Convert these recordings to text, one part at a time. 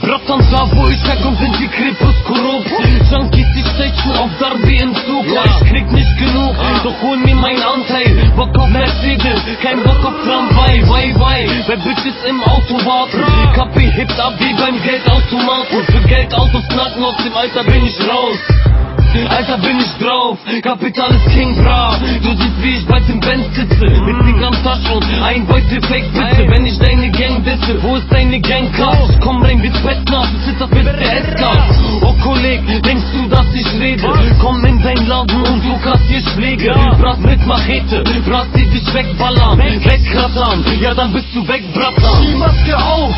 Bratan, da wo ich herkomme, sind die Kripos korrupt Junkies, die stechen auf Darby im Zug ja. Ich krieg nicht genug, doch hol mir meinen Anteil Bock auf Mercedes, kein Bock auf Tramway Wei, wei, bei Bitches im Auto warten Kapi hebt ab wie beim Geldautomaten Für Geld Autos knacken, aus dem Alter bin ich raus Alter bin ich drauf, Kapital ist King Bra. Du siehst wie ich bei dem Benz sitze. Mit Dingern Taschen und ein Beutel Fake Pizze Wenn ich deine Gang disse, wo ist deine Gang Klaus? Komm rein wie Bettner, du zitterst mit der S-Card. Oh Kolleg, denkst du, dass ich rede? Komm in dein Laden und du kassierst Schläge. Brat mit Machete, Brat die dich wegballern. Wegrattern, ja dann bist du weg, Bratter Die Maske auf,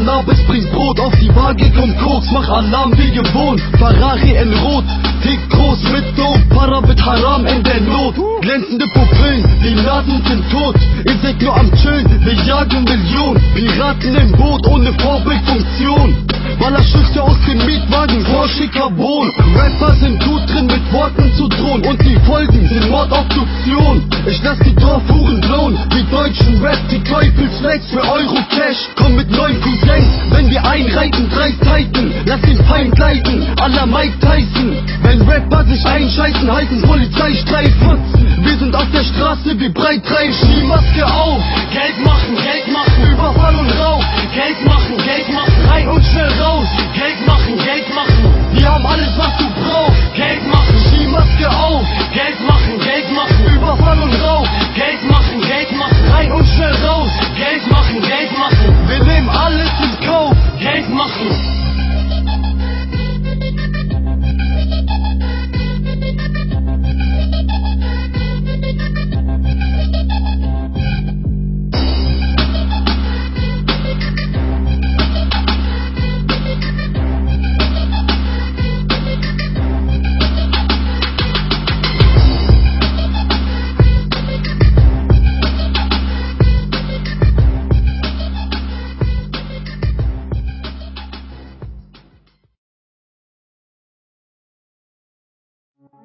Cannabis bringt Brot Auf die Waage kommt Koks, mach Alarm wie gewohnt. Ferrari Not Glänzende Pupillen, die Laden sind tot Ihr seid nur am Chillen, wir jagen Millionen. Piraten im Boot ohne Vorbildfunktion. Ballerschüsse aus dem Mietwagen, Porsche Carbon. Rapper sind gut drin mit Worten zu drohen. Und die Folgen sind Mordobduktion. Ich lass die Dorfhuren blauen, wie deutschen Rap Die Teufelsflex für Euro Cash. Komm mit neuen Cousins, wenn wir einreiten Drei Zeiten, lass den Feind leiten Aller Mike Tyson Rapper sich einscheißen, heißen Polizeistreifen Wir sind auf der Straße wie breit reichen Die Maske auf, Geld machen, Geld machen Überfall und Rauch, Geld machen, Geld machen Rein und schnell raus, Geld machen, Geld machen Wir haben alles, was du brauchst Geld machen, die Maske auf Geld machen, Geld machen Überfall und Rauch, Geld machen, Geld machen Rein und schnell raus, Geld machen, Geld machen Wir nehmen alles in Kauf Geld machen you.